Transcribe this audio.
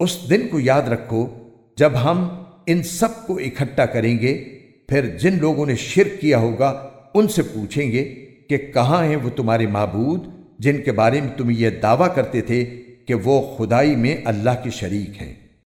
اس دن کو یاد رکھو، جب ہم ان سب کو اکٹھا کریں گے، پھر جن لوگوں نے شرک کیا ہوگا، ان سے پوچھیں گے کہ کہاں ہیں وہ تمہارے معبود جن کے بارے میں تم یہ دعویٰ کرتے تھے کہ وہ خدائی میں اللہ کے شریک ہیں۔